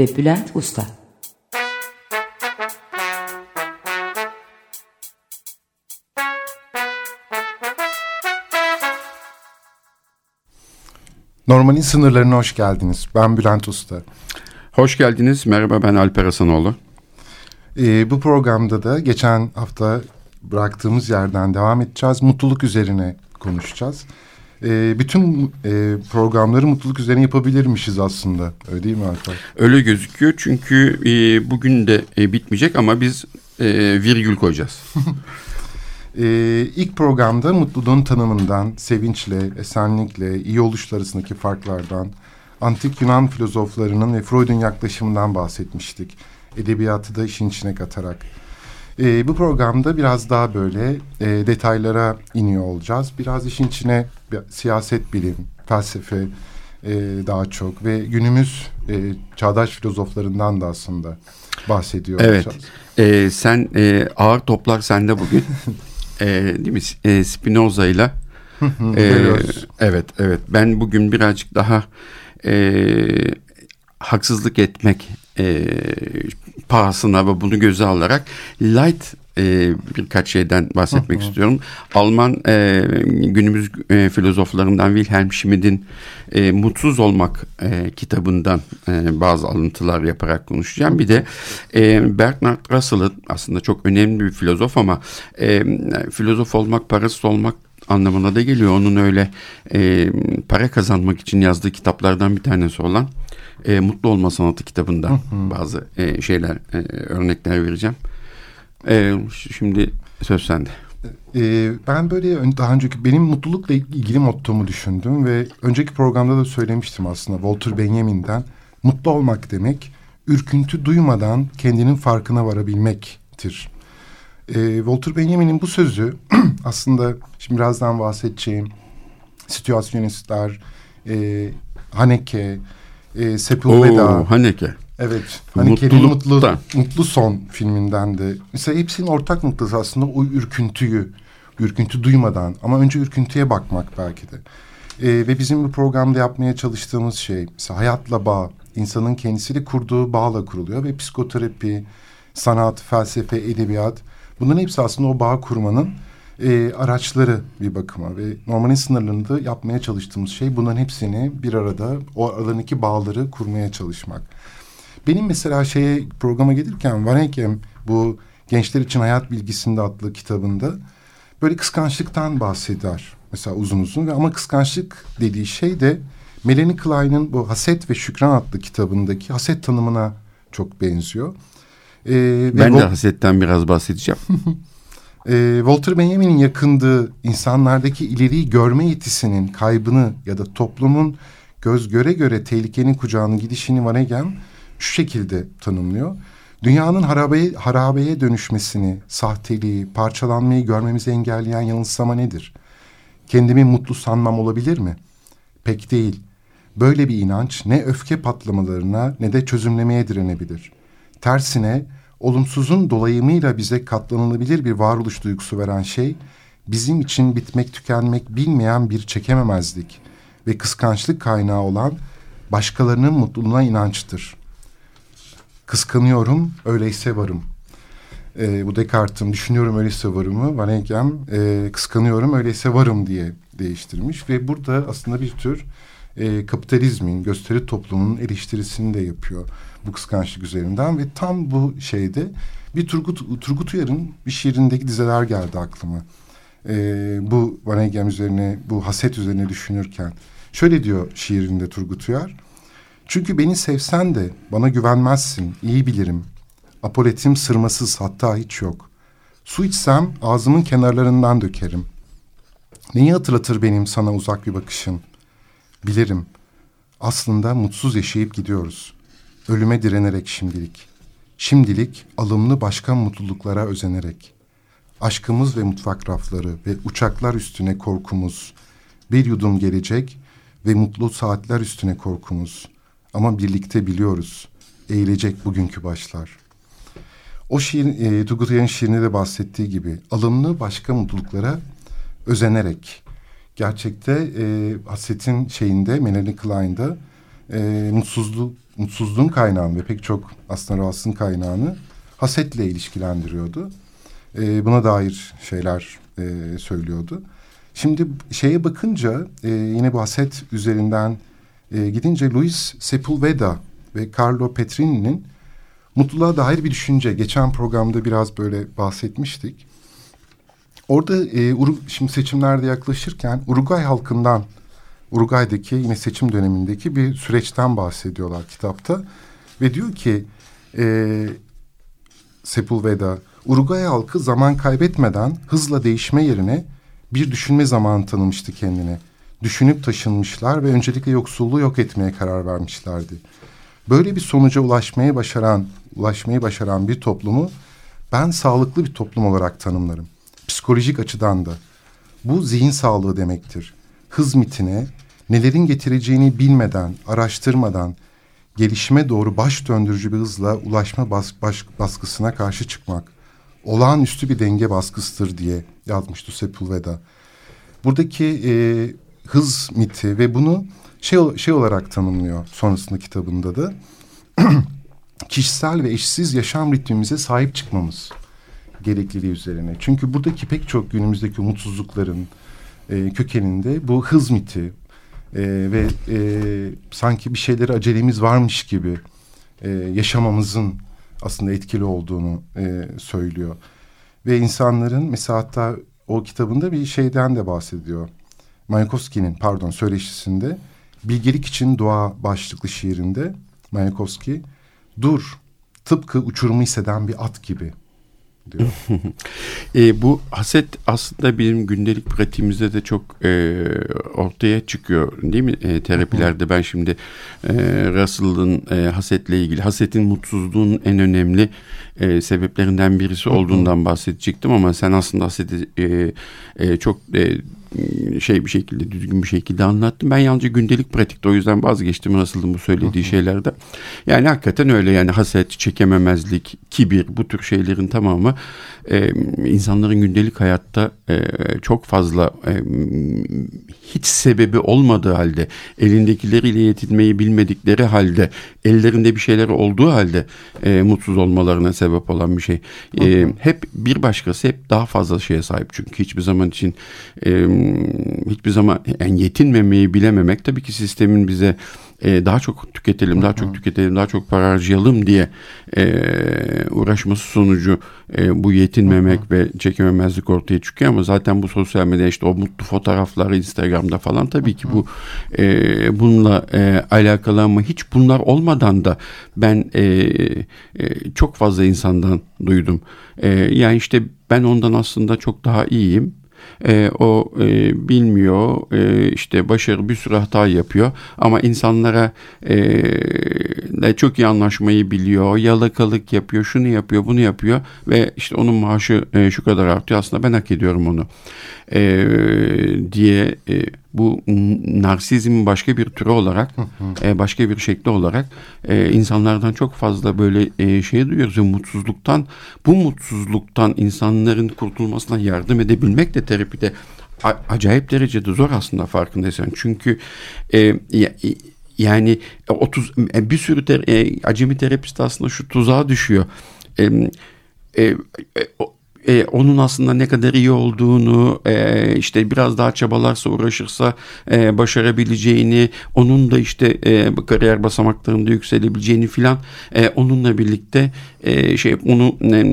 ve Bülent Usta. Normalin sınırlarına hoş geldiniz. Ben Bülent Usta. Hoş geldiniz. Merhaba ben Alper Hasanoğlu. Ee, bu programda da geçen hafta bıraktığımız yerden devam edeceğiz. Mutluluk üzerine konuşacağız. Ee, bütün e, programları mutluluk üzerine yapabilirmişiz aslında. Öyle değil mi Alper? Öyle gözüküyor çünkü e, bugün de e, bitmeyecek ama biz e, virgül koyacağız. Ee, ilk programda mutluluğun tanımından, sevinçle, esenlikle, iyi oluş arasındaki farklardan, antik Yunan filozoflarının ve Freud'un yaklaşımından bahsetmiştik. Edebiyatı da işin içine katarak. Ee, bu programda biraz daha böyle e, detaylara iniyor olacağız. Biraz işin içine siyaset bilim, felsefe e, daha çok ve günümüz e, çağdaş filozoflarından da aslında bahsediyor evet. olacağız. Evet. sen e, ağır toplar sende bugün. e, değil mi? E, Spinoza ile. e, evet, evet. Ben bugün birazcık daha e, haksızlık etmek e, pahasına ve bunu göze alarak light e, birkaç şeyden bahsetmek istiyorum. Alman e, günümüz e, filozoflarından Wilhelm Schmidt'in e, Mutsuz Olmak e, kitabından e, bazı alıntılar yaparak konuşacağım. Bir de e, Bernard Russell'ın aslında çok önemli bir filozof ama e, filozof olmak, parasız olmak anlamına da geliyor. Onun öyle e, para kazanmak için yazdığı kitaplardan bir tanesi olan e, Mutlu Olma Sanatı kitabından bazı e, şeyler, e, örnekler vereceğim. E, şimdi söz sende. Ee, ben böyle daha önceki benim mutlulukla ilgili mottomu düşündüm ve önceki programda da söylemiştim aslında Walter Benjamin'den mutlu olmak demek ürküntü duymadan kendinin farkına varabilmektir. Ee, Walter Benjamin'in bu sözü aslında şimdi birazdan bahsedeceğim situasyonistler, e, Haneke, e, Sepulveda. Oo, Haneke. Evet. Kerim Mutlu, Mutlu Son filminden de. Mesela hepsinin ortak noktası aslında o ürküntüyü, ürküntü duymadan ama önce ürküntüye bakmak belki de. Ee, ve bizim bu programda yapmaya çalıştığımız şey mesela hayatla bağ, insanın kendisiyle kurduğu bağla kuruluyor ve psikoterapi, sanat, felsefe, edebiyat bunların hepsi aslında o bağ kurmanın e, araçları bir bakıma ve normalin sınırlarında yapmaya çalıştığımız şey bunların hepsini bir arada o aralarındaki bağları kurmaya çalışmak. Benim mesela şeye programa gelirken Varenkem bu Gençler için Hayat Bilgisinde adlı kitabında böyle kıskançlıktan bahseder. Mesela uzun uzun ve ama kıskançlık dediği şey de Melanie Klein'in bu Haset ve Şükran adlı kitabındaki haset tanımına çok benziyor. Ee, ben de hasetten biraz bahsedeceğim. e, Walter Benjamin'in yakındığı insanlardaki ileriyi görme yetisinin kaybını ya da toplumun göz göre göre tehlikenin kucağına gidişini Vanegen şu şekilde tanımlıyor. Dünyanın harabeye, harabeye dönüşmesini, sahteliği, parçalanmayı görmemizi engelleyen yanılsama nedir? Kendimi mutlu sanmam olabilir mi? Pek değil. Böyle bir inanç ne öfke patlamalarına ne de çözümlemeye direnebilir. Tersine olumsuzun dolayımıyla bize katlanılabilir bir varoluş duygusu veren şey, bizim için bitmek tükenmek bilmeyen bir çekememezlik ve kıskançlık kaynağı olan başkalarının mutluluğuna inançtır. Kıskanıyorum, öyleyse varım. E, bu Descartes'in düşünüyorum öyleyse varımı Van Eyck e, kıskanıyorum öyleyse varım diye değiştirmiş ve burada aslında bir tür e, kapitalizmin, gösteri toplumunun eleştirisini de yapıyor bu kıskançlık üzerinden ve tam bu şeyde bir Turgut, Turgut Uyar'ın bir şiirindeki dizeler geldi aklıma. E, bu Van Eyck üzerine, bu haset üzerine düşünürken. Şöyle diyor şiirinde Turgut Uyar. Çünkü beni sevsen de bana güvenmezsin, iyi bilirim. Apoletim sırmasız hatta hiç yok. Su içsem ağzımın kenarlarından dökerim. Neyi hatırlatır benim sana uzak bir bakışın? Bilirim. Aslında mutsuz yaşayıp gidiyoruz. Ölüme direnerek şimdilik. Şimdilik alımlı başka mutluluklara özenerek. Aşkımız ve mutfak rafları ve uçaklar üstüne korkumuz. Bir yudum gelecek ve mutlu saatler üstüne korkumuz. Ama birlikte biliyoruz. Eğilecek bugünkü başlar. O şiir, e, Turgut şiirinde de bahsettiği gibi alımlı başka mutluluklara özenerek gerçekte e, Hasret'in şeyinde Melanie Klein'da e, mutsuzluk mutsuzluğun kaynağını ve pek çok aslında rahatsızlığın kaynağını hasetle ilişkilendiriyordu. E, buna dair şeyler e, söylüyordu. Şimdi şeye bakınca e, yine bu haset üzerinden e, gidince Luis Sepulveda ve Carlo Petrini'nin mutluluğa dair bir düşünce. Geçen programda biraz böyle bahsetmiştik. Orada e, şimdi seçimlerde yaklaşırken Uruguay halkından, Uruguay'daki yine seçim dönemindeki bir süreçten bahsediyorlar kitapta. Ve diyor ki e, Sepulveda, Uruguay halkı zaman kaybetmeden hızla değişme yerine bir düşünme zamanı tanımıştı kendine. Düşünüp taşınmışlar ve öncelikle yoksulluğu yok etmeye karar vermişlerdi. Böyle bir sonuca ulaşmayı başaran, ulaşmayı başaran bir toplumu ben sağlıklı bir toplum olarak tanımlarım. Psikolojik açıdan da. Bu zihin sağlığı demektir. Hız mitine, nelerin getireceğini bilmeden, araştırmadan, gelişime doğru baş döndürücü bir hızla ulaşma bas, baş, baskısına karşı çıkmak olağanüstü bir denge baskısıdır diye yazmıştı Sepulveda. Buradaki e, hız miti ve bunu şey, şey olarak tanımlıyor sonrasında kitabında da kişisel ve eşsiz yaşam ritmimize sahip çıkmamız gerekliliği üzerine. Çünkü buradaki pek çok günümüzdeki umutsuzlukların e, kökeninde bu hız miti e, ve e, sanki bir şeyleri acelemiz varmış gibi e, yaşamamızın aslında etkili olduğunu e, söylüyor. Ve insanların mesela hatta o kitabında bir şeyden de bahsediyor. Mayakovski'nin pardon söyleşisinde Bilgelik için Dua başlıklı şiirinde Mayakovski dur tıpkı uçurumu hisseden bir at gibi diyor. e, bu haset aslında benim gündelik pratiğimizde de çok e, ortaya çıkıyor değil mi e, terapilerde ben şimdi e, Russell'ın e, hasetle ilgili hasetin mutsuzluğun en önemli e, sebeplerinden birisi olduğundan bahsedecektim ama sen aslında haseti e, e, çok e, şey bir şekilde düzgün bir şekilde anlattım. Ben yalnızca gündelik pratikte o yüzden vazgeçtim nasıldı bu söylediği şeylerde. Yani hakikaten öyle yani haset, çekememezlik, kibir bu tür şeylerin tamamı e, insanların gündelik hayatta e, çok fazla e, hiç sebebi olmadığı halde elindekileriyle yetinmeyi bilmedikleri halde ellerinde bir şeyler olduğu halde e, mutsuz olmalarına sebep olan bir şey. E, hep bir başkası hep daha fazla şeye sahip çünkü hiçbir zaman için e, hiçbir zaman yani yetinmemeyi bilememek tabii ki sistemin bize e, daha çok tüketelim, daha çok tüketelim, daha çok para harcayalım diye e, uğraşması sonucu e, bu yetinmemek ve çekememezlik ortaya çıkıyor. Ama zaten bu sosyal medya işte o mutlu fotoğraflar Instagram'da falan tabii ki bu e, bununla e, alakalı. Ama hiç bunlar olmadan da ben e, e, çok fazla insandan duydum. E, yani işte ben ondan aslında çok daha iyiyim e, o e, bilmiyor e, işte başarı bir sürü hata yapıyor. Ama insanlara e, çok iyi anlaşmayı biliyor yalakalık yapıyor şunu yapıyor bunu yapıyor ve işte onun maaşı e, şu kadar artıyor. Aslında ben hak ediyorum onu e, diye e, bu narsizmin başka bir türü olarak e, başka bir şekli olarak e, insanlardan çok fazla böyle e, şey duyuyoruz mutsuzluktan bu mutsuzluktan insanların kurtulmasına yardım edebilmek de terapide acayip derecede zor aslında farkındaysan çünkü e, ya, yani 30 e, bir sürü ter, e, acemi terapist aslında şu tuzağa düşüyor. E, e, e, e, onun aslında ne kadar iyi olduğunu e, işte biraz daha çabalarsa uğraşırsa e, başarabileceğini onun da işte e, kariyer basamaklarında yükselebileceğini filan e, onunla birlikte e, şey onu e,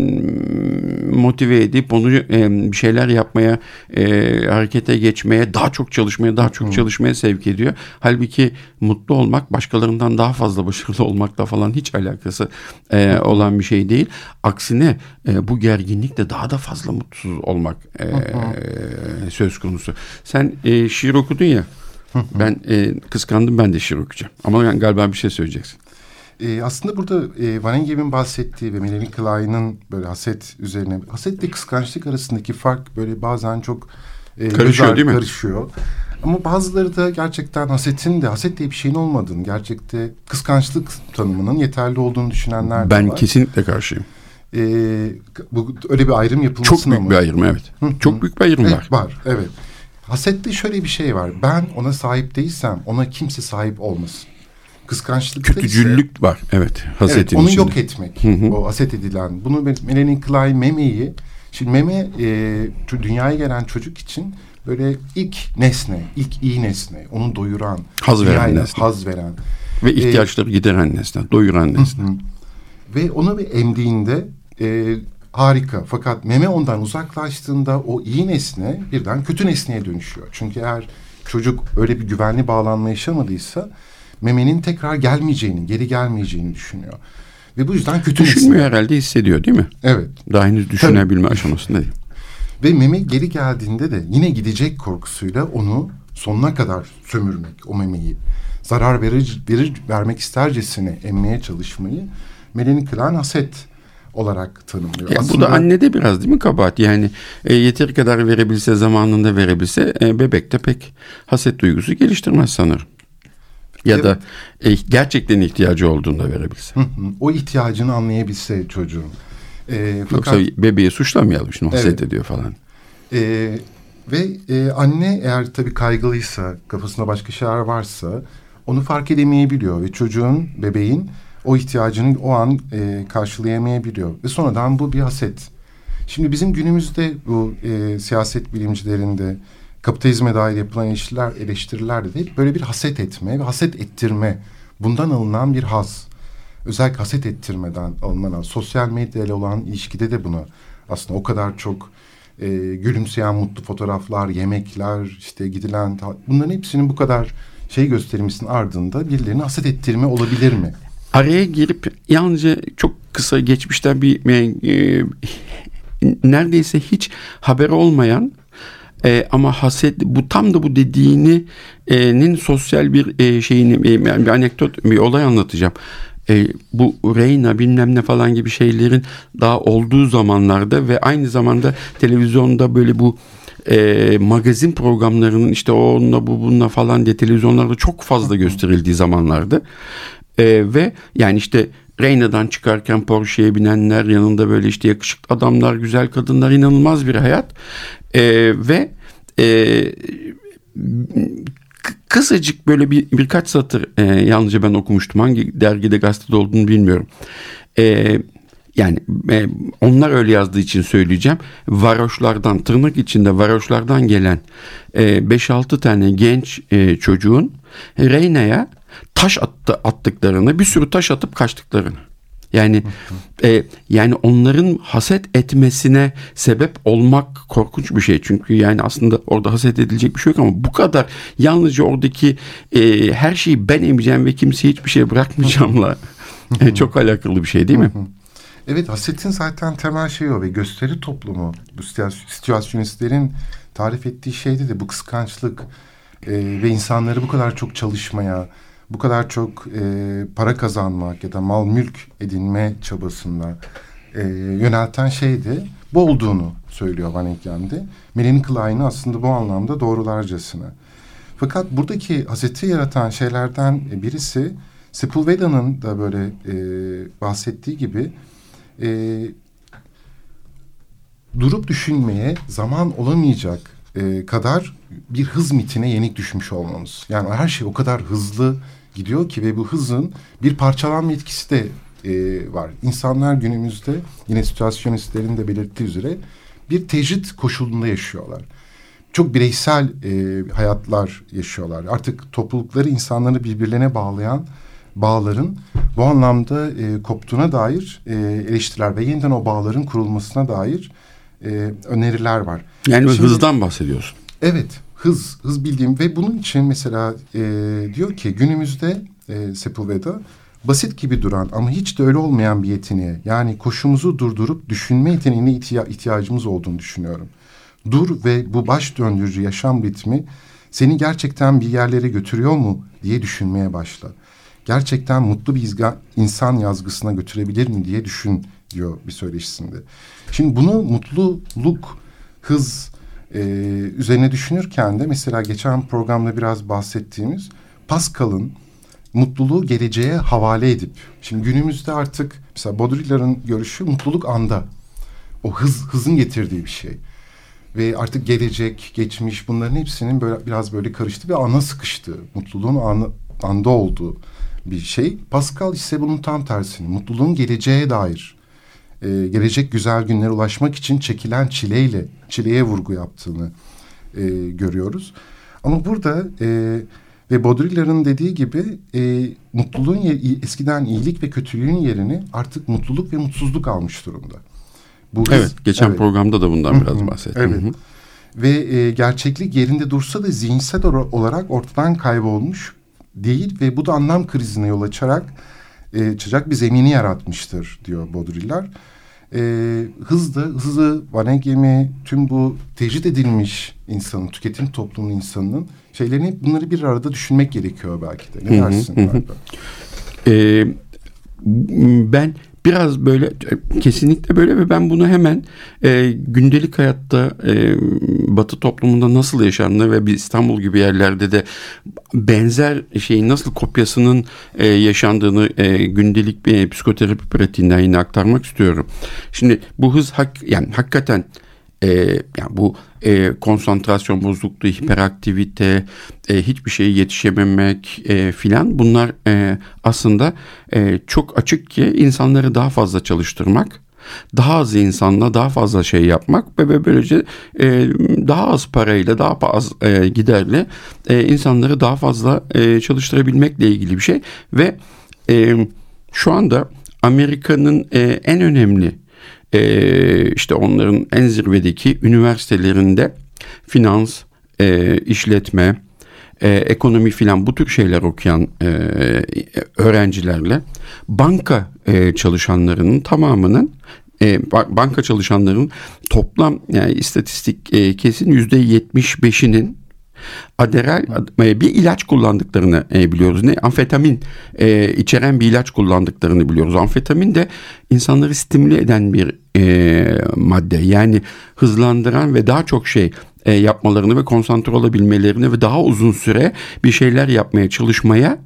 motive edip onu e, bir şeyler yapmaya e, harekete geçmeye daha çok çalışmaya daha çok çalışmaya sevk ediyor. Halbuki mutlu olmak başkalarından daha fazla başarılı olmakla falan hiç alakası e, olan bir şey değil. Aksine e, bu gerginlik de daha da fazla mutsuz olmak e, söz konusu. Sen e, şiir okudun ya. ben e, kıskandım ben de şiir okuyacağım. Ama yani galiba bir şey söyleyeceksin. E, aslında burada e, Van bahsettiği ve Melanie Klein'ın böyle haset üzerine, haset ve kıskançlık arasındaki fark böyle bazen çok e, karışıyor değil mi? Karışıyor. Ama bazıları da gerçekten hasetin de haset diye bir şeyin olmadığını, gerçekte kıskançlık tanımının yeterli olduğunu düşünenler ben de var. Ben kesinlikle karşıyım. Ee, bu öyle bir ayrım yapılmasına Çok büyük mı? bir ayrım evet. Çok büyük bir ayrım evet, var. Var evet. Hasette şöyle bir şey var. Ben ona sahip değilsem ona kimse sahip olmasın. Kıskançlık Kötücüllük ise, var evet hasetin evet, onu içinde. yok etmek. Hı hı. O haset edilen. Bunu Melanie Klein memeyi şimdi meme e, dünyaya gelen çocuk için böyle ilk nesne, ilk iyi nesne, onu doyuran, haz veren nesne. Haz veren. Ve ihtiyaçları ee, gideren nesne, doyuran nesne. Hı hı. Ve onu bir emdiğinde e, harika. Fakat meme ondan uzaklaştığında o iyi nesne birden kötü nesneye dönüşüyor. Çünkü eğer çocuk öyle bir güvenli bağlanma yaşamadıysa memenin tekrar gelmeyeceğini, geri gelmeyeceğini düşünüyor. Ve bu yüzden kötü Düşünmüyor nesne. herhalde hissediyor değil mi? Evet. Daha henüz düşünebilme Tabii. aşamasında değil. Ve meme geri geldiğinde de yine gidecek korkusuyla onu sonuna kadar sömürmek o memeyi. Zarar verir, verir vermek istercesine emmeye çalışmayı Melanie Klein haset olarak tanımlıyor. Ya Aslında, bu da annede biraz değil mi kabahat? Yani e, yeteri kadar verebilse zamanında verebilse e, bebekte pek haset duygusu geliştirmez sanırım. Ya evet. da e, gerçekten ihtiyacı olduğunda verebilse. Hı hı. O ihtiyacını anlayabilse çocuğun. E, fakat, Yoksa bebeği suçlamayalım şimdi haset evet. ediyor falan. E, ve e, anne eğer tabii kaygılıysa, kafasında başka şeyler varsa onu fark edemeyebiliyor ve çocuğun, bebeğin o ihtiyacını o an e, karşılayamayabiliyor. Ve sonradan bu bir haset. Şimdi bizim günümüzde bu e, siyaset bilimcilerinde kapitalizme dair yapılan eleştiriler, eleştirilerde de hep böyle bir haset etme ve haset ettirme. Bundan alınan bir haz. Özellikle haset ettirmeden alınan. Sosyal medyayla olan ilişkide de bunu aslında o kadar çok e, gülümseyen mutlu fotoğraflar, yemekler, işte gidilen bunların hepsinin bu kadar şey gösterilmesinin ardında birilerini haset ettirme olabilir mi? Araya girip yalnızca çok kısa geçmişten bir e, neredeyse hiç haber olmayan e, ama haset bu tam da bu dediğinin sosyal bir e, şeyini e, bir anekdot bir olay anlatacağım. E, bu Reyna bilmem ne falan gibi şeylerin daha olduğu zamanlarda ve aynı zamanda televizyonda böyle bu e, magazin programlarının işte onunla bu bununla falan diye televizyonlarda çok fazla gösterildiği zamanlarda e, ve yani işte Reyna'dan çıkarken Porsche'ye binenler yanında böyle işte yakışıklı adamlar güzel kadınlar inanılmaz bir hayat e, ve e, kısacık böyle bir birkaç satır e, yalnızca ben okumuştum hangi dergide gazetede olduğunu bilmiyorum. E, yani e, onlar öyle yazdığı için söyleyeceğim. Varoşlardan tırnak içinde varoşlardan gelen e, 5-6 tane genç e, çocuğun Reyna'ya taş attı, attıklarını, bir sürü taş atıp kaçtıklarını. Yani e, yani onların haset etmesine sebep olmak korkunç bir şey. Çünkü yani aslında orada haset edilecek bir şey yok ama bu kadar yalnızca oradaki e, her şeyi ben emeceğim ve kimseye hiçbir şey bırakmayacağımla e, çok alakalı bir şey değil mi? Evet hasetin zaten temel şeyi o ve gösteri toplumu bu situasyonistlerin tarif ettiği şeyde de bu kıskançlık e, ve insanları bu kadar çok çalışmaya bu kadar çok e, para kazanmak ya da mal mülk edinme çabasında e, yönelten şeydi bu olduğunu söylüyor Van Eyck'de. Melanie Klein'i aslında bu anlamda doğrularcasına. Fakat buradaki haseti yaratan şeylerden birisi Sepulveda'nın da böyle e, bahsettiği gibi e, durup düşünmeye zaman olamayacak e, kadar bir hız mitine yenik düşmüş olmamız. Yani her şey o kadar hızlı gidiyor ki ve bu hızın bir parçalanma etkisi de e, var. İnsanlar günümüzde yine situasyonistlerin de belirttiği üzere bir tecrit koşulunda yaşıyorlar. Çok bireysel e, hayatlar yaşıyorlar. Artık toplulukları insanları birbirlerine bağlayan bağların bu anlamda e, koptuğuna dair e, eleştiriler ve yeniden o bağların kurulmasına dair e, öneriler var. Yani Şimdi, hızdan bahsediyorsun. Evet hız, hız bildiğim ve bunun için mesela e, diyor ki günümüzde e, Sepulveda basit gibi duran ama hiç de öyle olmayan bir yeteneğe yani koşumuzu durdurup düşünme yeteneğine ihtiya ihtiyacımız olduğunu düşünüyorum. Dur ve bu baş döndürücü yaşam ritmi Seni gerçekten bir yerlere götürüyor mu diye düşünmeye başla. Gerçekten mutlu bir izga, insan yazgısına götürebilir mi diye düşün diyor bir söyleşisinde. Şimdi bunu mutluluk, hız e, üzerine düşünürken de mesela geçen programda biraz bahsettiğimiz Pascal'ın mutluluğu geleceğe havale edip şimdi günümüzde artık mesela Baudrillard'ın görüşü mutluluk anda. O hız hızın getirdiği bir şey. Ve artık gelecek, geçmiş bunların hepsinin böyle biraz böyle karıştı ve ana sıkıştığı, mutluluğun anı, anda olduğu bir şey. Pascal ise bunun tam tersini, mutluluğun geleceğe dair, e, gelecek güzel günlere ulaşmak için çekilen çileyle, çileye vurgu yaptığını e, görüyoruz. Ama burada e, ve Baudrillard'ın dediği gibi e, mutluluğun eskiden iyilik ve kötülüğün yerini artık mutluluk ve mutsuzluk almış durumda. Bu evet, geçen evet. programda da bundan biraz bahsettim. Evet. Ve e, gerçeklik yerinde dursa da zihinsel olarak ortadan kaybolmuş değil ve bu da anlam krizine yol açarak e, açacak bir zemini yaratmıştır diyor Baudrillard. E, hızlı, hızlı, vanegemi, tüm bu tecrit edilmiş insanın, tüketim toplumunun insanının şeylerini bunları bir arada düşünmek gerekiyor belki de. Ne hı hı, dersin? Hı. Ee, ben biraz böyle kesinlikle böyle ve ben bunu hemen e, gündelik hayatta e, Batı toplumunda nasıl yaşandığını ve bir İstanbul gibi yerlerde de benzer şeyin nasıl kopyasının e, yaşandığını e, gündelik bir psikoterapi pratiğinden yine aktarmak istiyorum. Şimdi bu hız hak yani hakikaten e, yani bu e, konsantrasyon bozukluğu, hiperaktivite, e, hiçbir şeye yetişememek e, filan bunlar e, aslında e, çok açık ki insanları daha fazla çalıştırmak, daha az insanla daha fazla şey yapmak ve böylece e, daha az parayla daha az e, giderle e, insanları daha fazla e, çalıştırabilmekle ilgili bir şey ve e, şu anda Amerika'nın e, en önemli e, işte onların en zirvedeki üniversitelerinde finans, e, işletme, e, ekonomi filan bu tür şeyler okuyan e, öğrencilerle banka e, çalışanlarının tamamının e, banka çalışanların toplam yani istatistik e, kesin yüzde yetmiş beşinin Aderal e, bir ilaç kullandıklarını e, biliyoruz. Ne? Amfetamin e, içeren bir ilaç kullandıklarını biliyoruz. Amfetamin de insanları stimüle eden bir e, madde. Yani hızlandıran ve daha çok şey e, yapmalarını ve konsantre olabilmelerini ve daha uzun süre bir şeyler yapmaya çalışmaya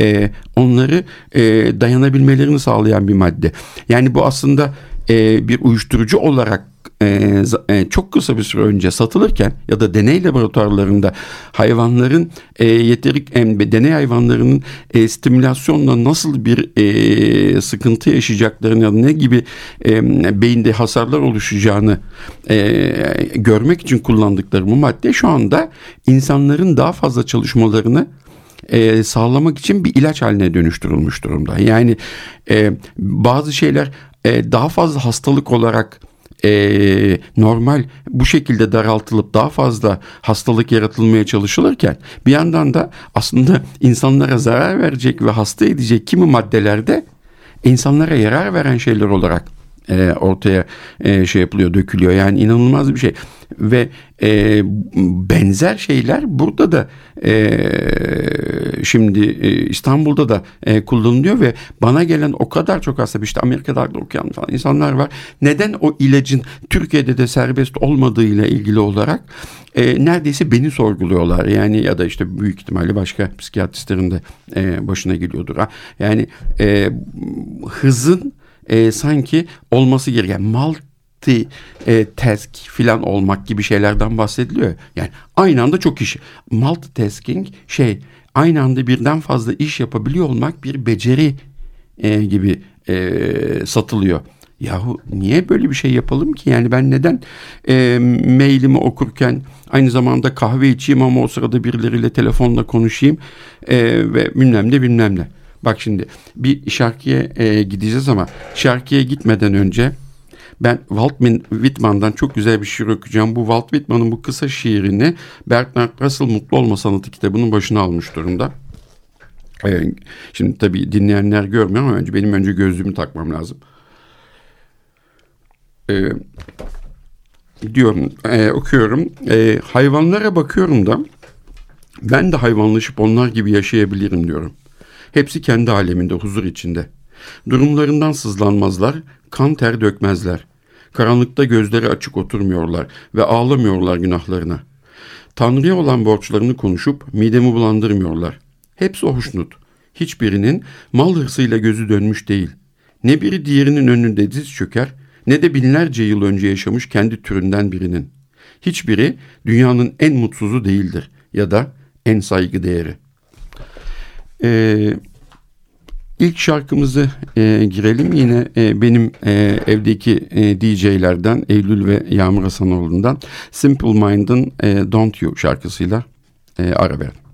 e, onları e, dayanabilmelerini sağlayan bir madde. Yani bu aslında e, bir uyuşturucu olarak e, e, çok kısa bir süre önce satılırken ya da deney laboratuvarlarında hayvanların e, yeteri e, deney hayvanlarının e, stimülasyonla nasıl bir e, sıkıntı yaşayacaklarını ya da ne gibi e, beyinde hasarlar oluşacağını e, görmek için kullandıkları bu madde şu anda insanların daha fazla çalışmalarını e, sağlamak için bir ilaç haline dönüştürülmüş durumda. Yani e, bazı şeyler e, daha fazla hastalık olarak e, normal bu şekilde daraltılıp daha fazla hastalık yaratılmaya çalışılırken bir yandan da aslında insanlara zarar verecek ve hasta edecek kimi maddelerde insanlara yarar veren şeyler olarak e, ortaya e, şey yapılıyor, dökülüyor. Yani inanılmaz bir şey. Ve e, benzer şeyler burada da e, şimdi e, İstanbul'da da e, kullanılıyor ve bana gelen o kadar çok hasta işte Amerika'da da okuyan falan insanlar var. Neden o ilacın Türkiye'de de serbest olmadığıyla ilgili olarak e, neredeyse beni sorguluyorlar. Yani ya da işte büyük ihtimalle başka psikiyatristlerin de e, başına geliyordur. Yani e, hızın e, sanki olması gereken multi e, task filan olmak gibi şeylerden bahsediliyor. Yani aynı anda çok iş. Multitasking şey aynı anda birden fazla iş yapabiliyor olmak bir beceri e, gibi e, satılıyor. Yahu niye böyle bir şey yapalım ki? Yani ben neden e, mailimi okurken aynı zamanda kahve içeyim ama o sırada birileriyle telefonla konuşayım e, ve bilmem ne bilmem ne. Bak şimdi bir şarkıya e, gideceğiz ama şarkıya gitmeden önce ben Walt Whitman'dan çok güzel bir şiir okuyacağım. Bu Walt Whitman'ın bu kısa şiirini Bertrand Russell Mutlu Olma Sanatı kitabının başına almış durumda. Ee, şimdi tabii dinleyenler görmüyor ama önce benim önce gözlüğümü takmam lazım. Ee, diyorum, e, okuyorum. E, hayvanlara bakıyorum da Ben de hayvanlaşıp onlar gibi yaşayabilirim diyorum. Hepsi kendi aleminde huzur içinde. Durumlarından sızlanmazlar, kan ter dökmezler. Karanlıkta gözleri açık oturmuyorlar ve ağlamıyorlar günahlarına. Tanrı'ya olan borçlarını konuşup midemi bulandırmıyorlar. Hepsi hoşnut. Hiçbirinin mal hırsıyla gözü dönmüş değil. Ne biri diğerinin önünde diz çöker, ne de binlerce yıl önce yaşamış kendi türünden birinin. Hiçbiri dünyanın en mutsuzu değildir ya da en saygı değeri. Ee, ilk şarkımızı e, girelim yine e, benim e, evdeki e, DJ'lerden Eylül ve Yağmur Hasanoğlu'ndan Simple Mind'ın e, Don't You şarkısıyla e, ara verelim.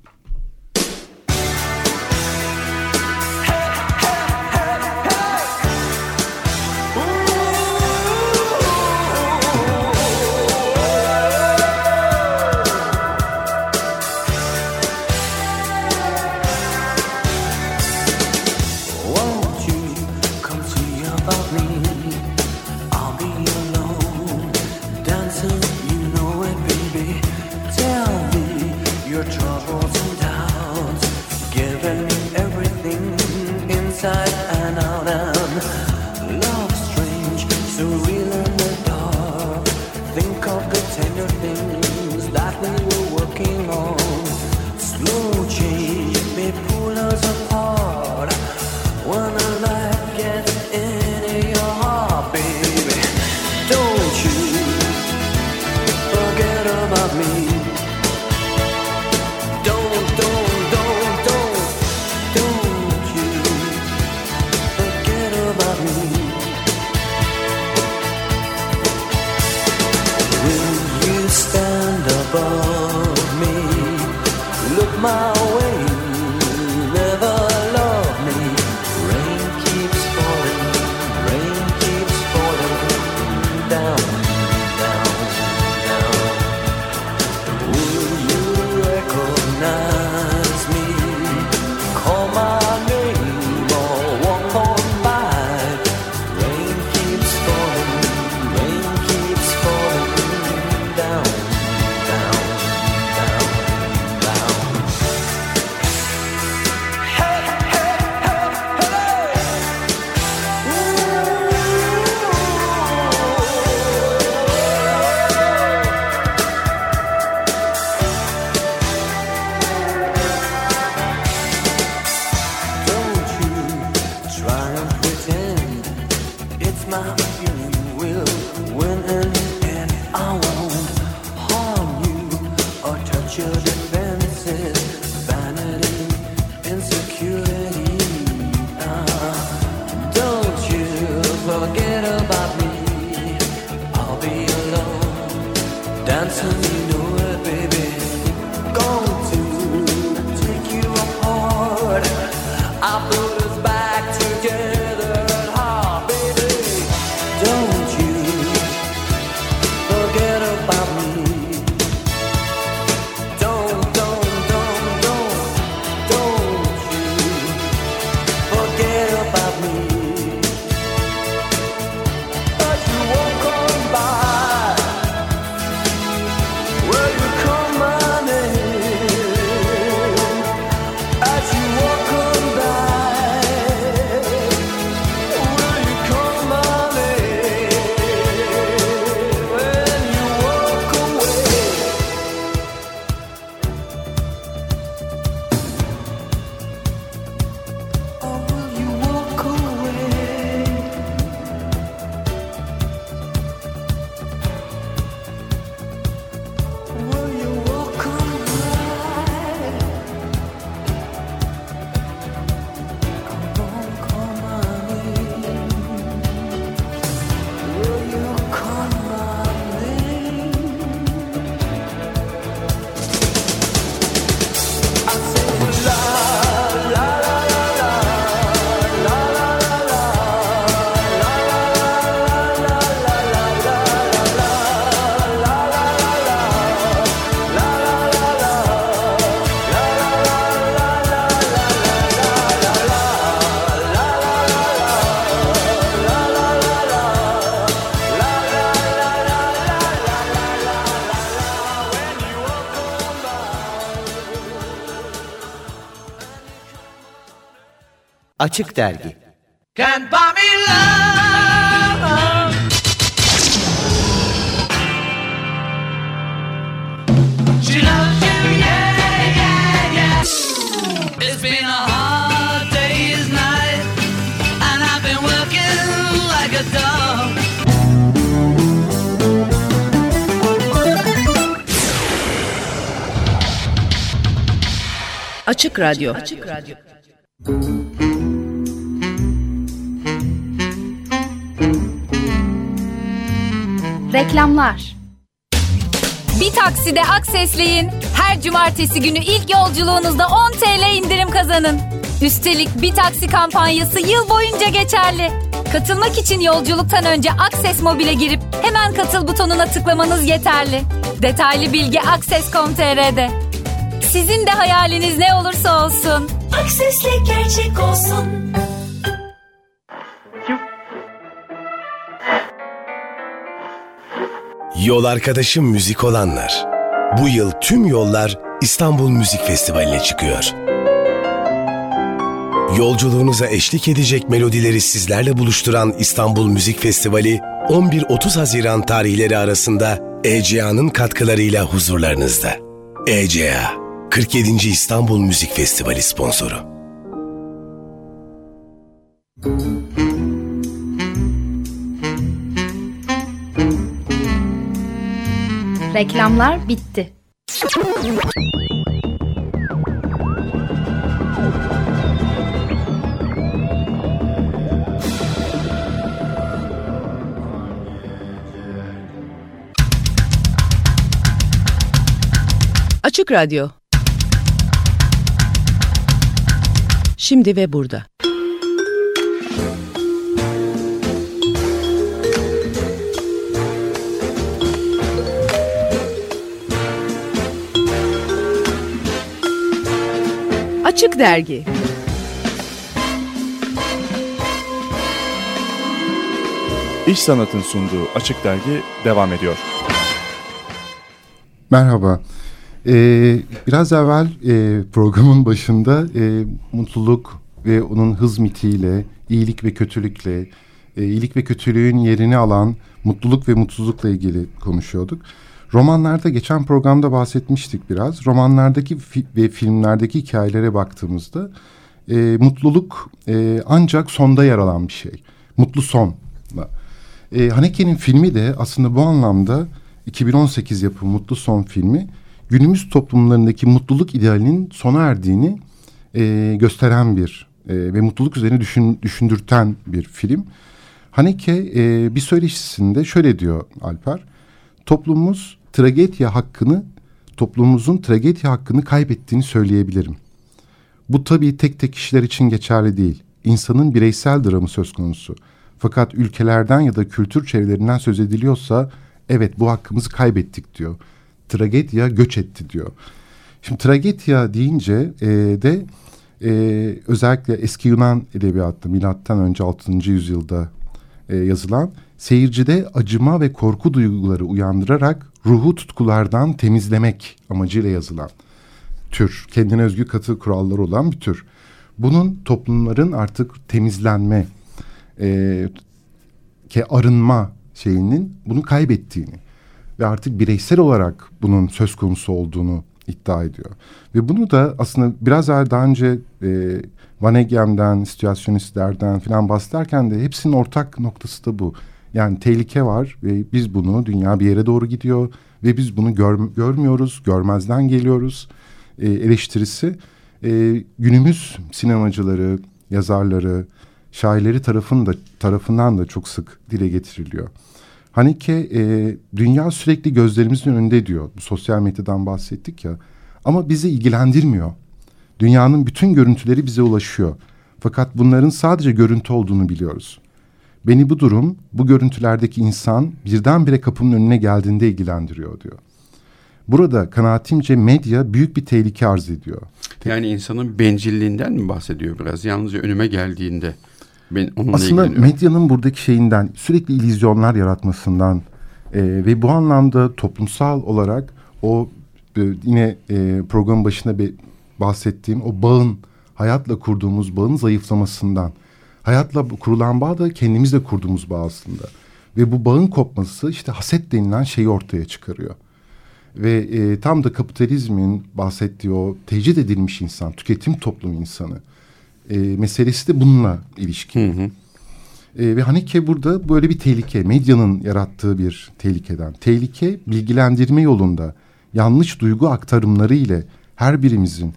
me. Açık Dergi Can't buy me love. She loves you, yeah, yeah, yeah. It's been a hard day's night, and I've been working like a dog. Açık Radyo. Açık Radyo. Reklamlar Bir takside Aksesleyin. Her cumartesi günü ilk yolculuğunuzda 10 TL indirim kazanın. Üstelik bir taksi kampanyası yıl boyunca geçerli. Katılmak için yolculuktan önce Akses Mobil'e girip hemen katıl butonuna tıklamanız yeterli. Detaylı bilgi akses.com.tr'de. Sizin de hayaliniz ne olursa olsun. Aksesle gerçek olsun. Yol arkadaşım müzik olanlar. Bu yıl tüm yollar İstanbul Müzik Festivali'ne çıkıyor. Yolculuğunuza eşlik edecek melodileri sizlerle buluşturan İstanbul Müzik Festivali 11-30 Haziran tarihleri arasında ECA'nın katkılarıyla huzurlarınızda. ECA, 47. İstanbul Müzik Festivali sponsoru. Reklamlar bitti. Açık Radyo. Şimdi ve burada. Açık Dergi. İş Sanat'ın sunduğu Açık Dergi devam ediyor. Merhaba. Ee, biraz evvel e, programın başında e, mutluluk ve onun hız mitiyle, iyilik ve kötülükle, e, iyilik ve kötülüğün yerini alan mutluluk ve mutsuzlukla ilgili konuşuyorduk. Romanlarda geçen programda bahsetmiştik biraz. Romanlardaki fi ve filmlerdeki hikayelere baktığımızda e, mutluluk e, ancak sonda yer alan bir şey. Mutlu son. E, Haneke'nin filmi de aslında bu anlamda 2018 yapımı Mutlu Son filmi günümüz toplumlarındaki mutluluk idealinin sona erdiğini e, gösteren bir e, ve mutluluk üzerine düşün, düşündürten bir film. Haneke e, bir söyleşisinde şöyle diyor Alper. Toplumumuz tragedya hakkını, toplumumuzun tragedya hakkını kaybettiğini söyleyebilirim. Bu tabii tek tek kişiler için geçerli değil. İnsanın bireysel dramı söz konusu. Fakat ülkelerden ya da kültür çevrelerinden söz ediliyorsa evet bu hakkımızı kaybettik diyor. Tragedya göç etti diyor. Şimdi tragedya deyince e, de e, özellikle eski Yunan edebiyatı milattan önce 6. yüzyılda e, yazılan seyircide acıma ve korku duyguları uyandırarak ruhu tutkulardan temizlemek amacıyla yazılan tür. Kendine özgü katı kuralları olan bir tür. Bunun toplumların artık temizlenme, e, ke arınma şeyinin bunu kaybettiğini ve artık bireysel olarak bunun söz konusu olduğunu iddia ediyor. Ve bunu da aslında biraz daha önce e, Van situasyonistlerden falan bahsederken de hepsinin ortak noktası da bu. Yani tehlike var ve biz bunu dünya bir yere doğru gidiyor ve biz bunu gör, görmüyoruz, görmezden geliyoruz e, eleştirisi. E, günümüz sinemacıları, yazarları, şairleri tarafında, tarafından da çok sık dile getiriliyor. Hanike e, dünya sürekli gözlerimizin önünde diyor. Bu sosyal medyadan bahsettik ya. Ama bizi ilgilendirmiyor. Dünyanın bütün görüntüleri bize ulaşıyor. Fakat bunların sadece görüntü olduğunu biliyoruz. Beni bu durum, bu görüntülerdeki insan birdenbire kapımın önüne geldiğinde ilgilendiriyor diyor. Burada kanaatimce medya büyük bir tehlike arz ediyor. Yani insanın bencilliğinden mi bahsediyor biraz? Yalnızca önüme geldiğinde ben onunla Aslında medyanın buradaki şeyinden sürekli illüzyonlar yaratmasından e, ve bu anlamda toplumsal olarak o e, yine e, programın başında bir bahsettiğim o bağın hayatla kurduğumuz bağın zayıflamasından. Hayatla kurulan bağ da kendimizle kurduğumuz bağ aslında. Ve bu bağın kopması işte haset denilen şeyi ortaya çıkarıyor. Ve e, tam da kapitalizmin bahsettiği o tecrit edilmiş insan, tüketim toplumu insanı e, meselesi de bununla ilişkin. Hı hı. E, ve Haneke burada böyle bir tehlike, medyanın yarattığı bir tehlikeden. Tehlike bilgilendirme yolunda yanlış duygu aktarımları ile her birimizin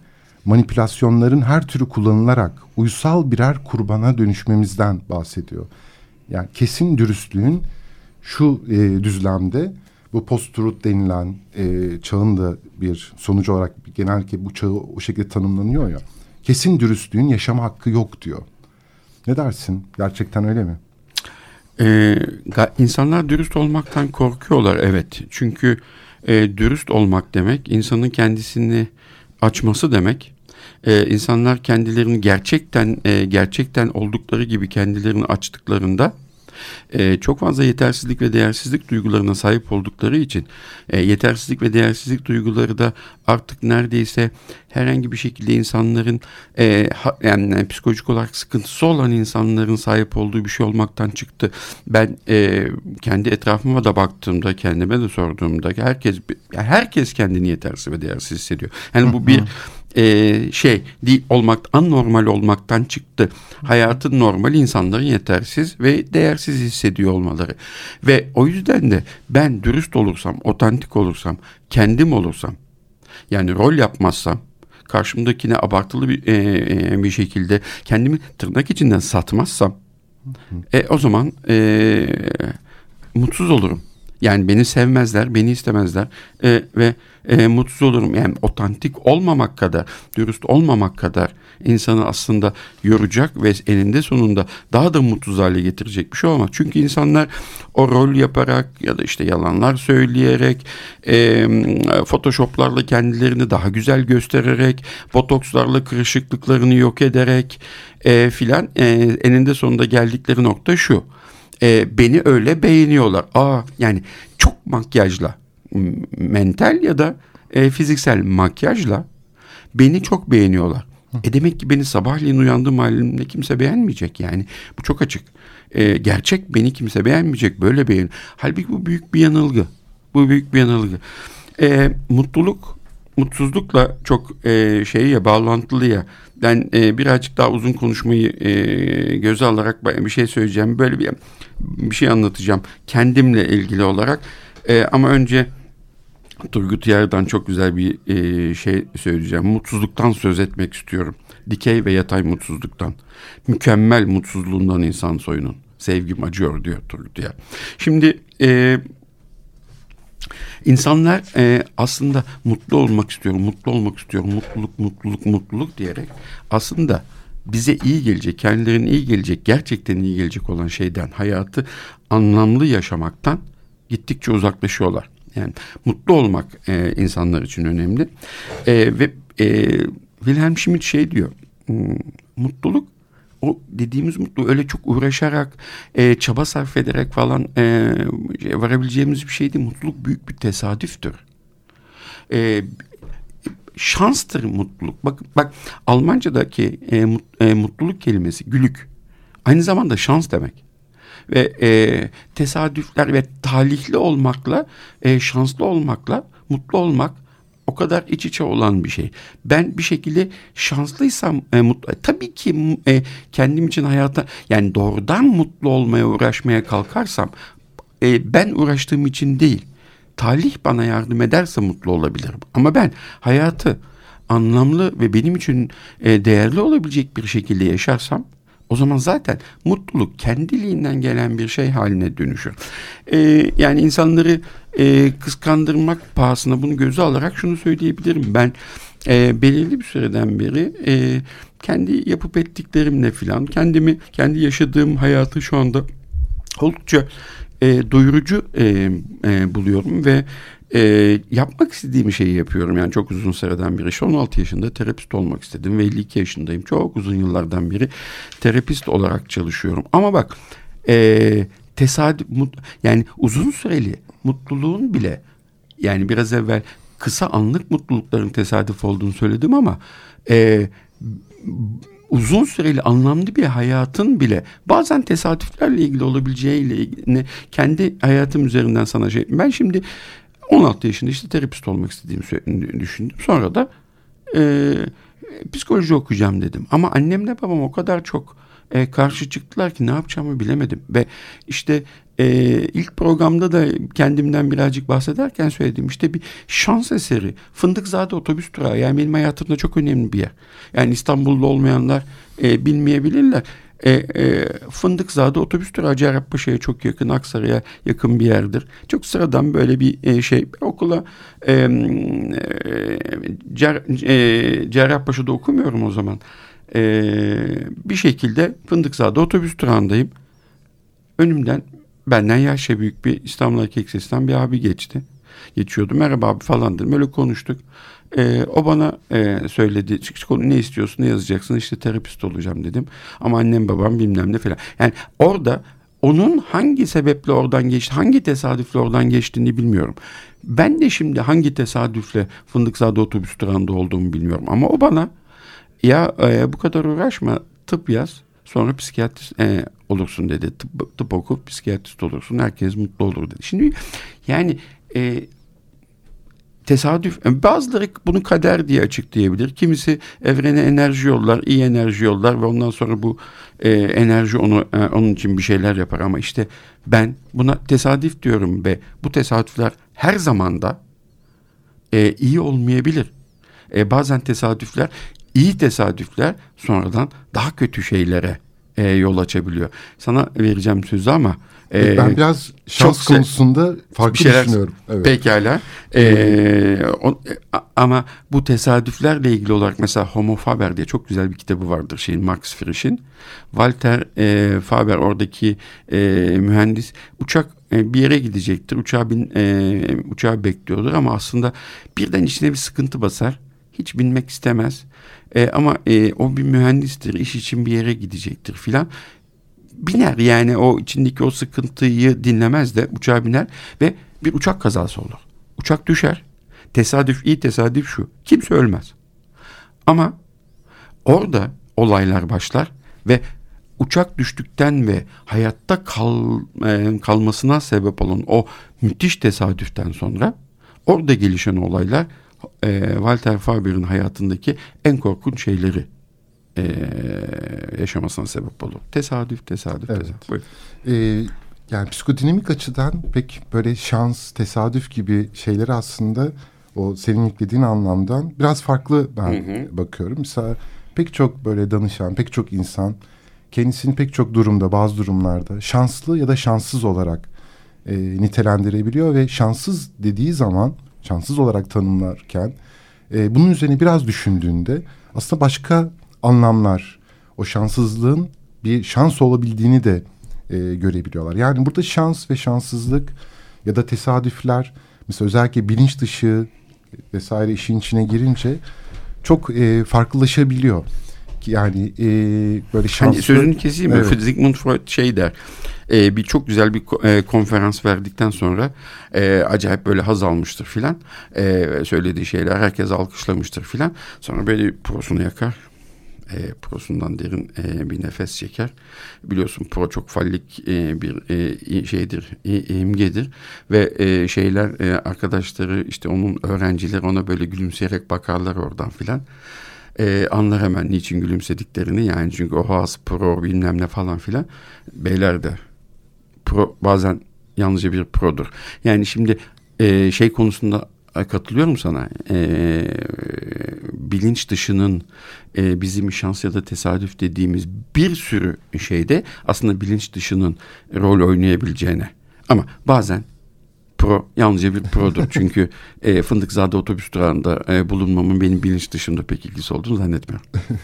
manipülasyonların her türü kullanılarak uysal birer kurbana dönüşmemizden bahsediyor. Yani kesin dürüstlüğün şu e, düzlemde bu post-truth denilen e, çağın da bir sonucu olarak genellikle bu çağı o şekilde tanımlanıyor ya. Kesin dürüstlüğün yaşama hakkı yok diyor. Ne dersin? Gerçekten öyle mi? Ee, insanlar dürüst olmaktan korkuyorlar evet. Çünkü e, dürüst olmak demek insanın kendisini açması demek. Ee, insanlar kendilerini gerçekten e, gerçekten oldukları gibi kendilerini açtıklarında e, çok fazla yetersizlik ve değersizlik duygularına sahip oldukları için e, yetersizlik ve değersizlik duyguları da artık neredeyse herhangi bir şekilde insanların e, ha, yani psikolojik olarak sıkıntısı olan insanların sahip olduğu bir şey olmaktan çıktı. Ben e, kendi etrafıma da baktığımda kendime de sorduğumda herkes herkes kendini yetersiz ve değersiz hissediyor. Yani bu bir e, şey değil olmak anormal olmaktan çıktı. Hayatın normal insanların yetersiz ve değersiz hissediyor olmaları. Ve o yüzden de ben dürüst olursam, otantik olursam, kendim olursam yani rol yapmazsam karşımdakine abartılı bir, e, e, bir şekilde kendimi tırnak içinden satmazsam e, o zaman e, mutsuz olurum. Yani beni sevmezler, beni istemezler e, ve e, mutsuz olurum. Yani otantik olmamak kadar, dürüst olmamak kadar insanı aslında yoracak ve eninde sonunda daha da mutsuz hale getirecek bir şey olmaz. Çünkü insanlar o rol yaparak ya da işte yalanlar söyleyerek, e, photoshoplarla kendilerini daha güzel göstererek, botokslarla kırışıklıklarını yok ederek e, filan e, eninde sonunda geldikleri nokta şu e, beni öyle beğeniyorlar. Aa yani çok makyajla mental ya da e, fiziksel makyajla beni çok beğeniyorlar. E demek ki beni sabahleyin uyandığım halimde kimse beğenmeyecek yani. Bu çok açık. E, gerçek beni kimse beğenmeyecek böyle beğen. Halbuki bu büyük bir yanılgı. Bu büyük bir yanılgı. E, mutluluk mutsuzlukla çok e, şey ya bağlantılı ya. Ben e, birazcık daha uzun konuşmayı e, göze alarak bir şey söyleyeceğim. Böyle bir bir şey anlatacağım kendimle ilgili olarak. E, ama önce Turgut Yar'dan çok güzel bir e, şey söyleyeceğim. Mutsuzluktan söz etmek istiyorum. Dikey ve yatay mutsuzluktan. Mükemmel mutsuzluğundan insan soyunun. Sevgim acıyor diyor Turgut Yar. Şimdi e, insanlar e, aslında mutlu olmak istiyorum, mutlu olmak istiyorum, mutluluk, mutluluk, mutluluk diyerek aslında bize iyi gelecek, kendilerine iyi gelecek, gerçekten iyi gelecek olan şeyden, hayatı anlamlı yaşamaktan gittikçe uzaklaşıyorlar. Yani mutlu olmak e, insanlar için önemli. E, ve e, Wilhelm Schmidt şey diyor, hmm, mutluluk o dediğimiz mutlu öyle çok uğraşarak e, çaba sarf ederek falan e, varabileceğimiz bir şey değil. Mutluluk büyük bir tesadüftür. E, şanstır mutluluk. Bak bak Almancadaki e, e, mutluluk kelimesi gülük. Aynı zamanda şans demek. Ve e, tesadüfler ve talihli olmakla, e, şanslı olmakla mutlu olmak o kadar iç içe olan bir şey. Ben bir şekilde şanslıysam e, mutlu, e, tabii ki e, kendim için hayata yani doğrudan mutlu olmaya uğraşmaya kalkarsam e, ben uğraştığım için değil talih bana yardım ederse mutlu olabilirim. Ama ben hayatı anlamlı ve benim için e, değerli olabilecek bir şekilde yaşarsam o zaman zaten mutluluk kendiliğinden gelen bir şey haline dönüşür. Ee, yani insanları e, kıskandırmak pahasına bunu göze alarak şunu söyleyebilirim. Ben e, belirli bir süreden beri e, kendi yapıp ettiklerimle filan kendimi kendi yaşadığım hayatı şu anda oldukça e, doyurucu e, e, buluyorum ve e, yapmak istediğim şeyi yapıyorum. Yani çok uzun süreden beri. 16 yaşında terapist olmak istedim ve 52 yaşındayım. Çok uzun yıllardan beri terapist olarak çalışıyorum. Ama bak e, tesadüf yani uzun süreli mutluluğun bile yani biraz evvel kısa anlık mutlulukların tesadüf olduğunu söyledim ama e, uzun süreli anlamlı bir hayatın bile bazen tesadüflerle ilgili olabileceğiyle kendi hayatım üzerinden sana şey ben şimdi 16 yaşında işte terapist olmak istediğimi düşündüm. Sonra da e, psikoloji okuyacağım dedim. Ama annemle babam o kadar çok e, karşı çıktılar ki ne yapacağımı bilemedim. Ve işte e, ilk programda da kendimden birazcık bahsederken söyledim. işte bir şans eseri. Fındıkzade otobüs durağı. Yani benim hayatımda çok önemli bir yer. Yani İstanbul'da olmayanlar e, bilmeyebilirler. E, e, Fındıkzade otobüs durağı Cerrahpaşa'ya çok yakın, Aksaray'a yakın bir yerdir. Çok sıradan böyle bir e, şey. Okula e, e, Cer, e, Cerrahpaşa'da okumuyorum o zaman. E, bir şekilde Fındıkzade otobüs durağındayım. Önümden benden yaşça büyük bir İstanbul Erkek Sesi'nden bir abi geçti. Geçiyordu. Merhaba abi falan dedim. Öyle konuştuk. Ee, o bana e, söyledi. Çık ne istiyorsun ne yazacaksın işte terapist olacağım dedim. Ama annem babam bilmem ne falan. Yani orada onun hangi sebeple oradan geçti, hangi tesadüfle oradan geçtiğini bilmiyorum. Ben de şimdi hangi tesadüfle Fındıkzade otobüs durağında olduğumu bilmiyorum. Ama o bana ya e, bu kadar uğraşma tıp yaz sonra psikiyatrist e, olursun dedi. Tıp, tıp oku psikiyatrist olursun herkes mutlu olur dedi. Şimdi yani e, tesadüf bazıları bunu kader diye açıklayabilir. Kimisi evrene enerji yollar, iyi enerji yollar ve ondan sonra bu e, enerji onu e, onun için bir şeyler yapar ama işte ben buna tesadüf diyorum ve bu tesadüfler her zamanda e, iyi olmayabilir. E, bazen tesadüfler iyi tesadüfler sonradan daha kötü şeylere e, yol açabiliyor. Sana vereceğim sözü ama e, ben biraz şans çok konusunda farklı bir şeyler, düşünüyorum. Evet. Pekala. E, o, ama bu tesadüflerle ilgili olarak mesela Homo Faber diye çok güzel bir kitabı vardır şeyin Max Frisch'in. Walter e, Faber oradaki e, mühendis uçak e, bir yere gidecektir. Uçağı bin, e, uçağı bekliyordur ama aslında birden içine bir sıkıntı basar. Hiç binmek istemez. E, ama e, o bir mühendistir, iş için bir yere gidecektir filan. Biner yani o içindeki o sıkıntıyı dinlemez de uçağa biner ve bir uçak kazası olur. Uçak düşer. Tesadüf iyi tesadüf şu. Kimse ölmez. Ama orada olaylar başlar ve uçak düştükten ve hayatta kal, e, kalmasına sebep olan o müthiş tesadüften sonra orada gelişen olaylar e, Walter Faber'in hayatındaki en korkunç şeyleri e, yaşamasına sebep olur. Tesadüf, tesadüf, evet. tesadüf. Ee, yani psikodinamik açıdan pek böyle şans, tesadüf gibi şeyleri aslında o senin yüklediğin anlamdan biraz farklı ben hı hı. bakıyorum. Mesela pek çok böyle danışan, pek çok insan kendisini pek çok durumda, bazı durumlarda şanslı ya da şanssız olarak e, nitelendirebiliyor ve şanssız dediği zaman şanssız olarak tanımlarken e, bunun üzerine biraz düşündüğünde aslında başka anlamlar o şanssızlığın bir şans olabildiğini de e, görebiliyorlar. Yani burada şans ve şanssızlık ya da tesadüfler mesela özellikle bilinç dışı vesaire işin içine girince çok e, farklılaşabiliyor. Yani e, böyle şanslı... Hani sözünü keseyim mi? Evet. Sigmund Freud şey der e, bir çok güzel bir e, konferans verdikten sonra e, acayip böyle haz almıştır filan. E, söylediği şeyler herkes alkışlamıştır filan. Sonra böyle prosunu yakar. E, prosundan derin e, bir nefes çeker. Biliyorsun pro çok fallik e, bir e, şeydir, e, imgedir ve e, şeyler e, arkadaşları işte onun öğrencileri ona böyle gülümseyerek bakarlar oradan filan e, anlar hemen niçin gülümsediklerini yani çünkü o has pro bilmem ne falan filan beyler de pro bazen yalnızca bir produr. Yani şimdi e, şey konusunda katılıyorum sana. E, bilinç dışının e, bizim şans ya da tesadüf dediğimiz bir sürü şeyde aslında bilinç dışının rol oynayabileceğine. Ama bazen pro yalnızca bir produr. Çünkü e, Fındıkzade otobüs durağında e, bulunmamın benim bilinç dışında pek ilgisi olduğunu zannetmiyorum.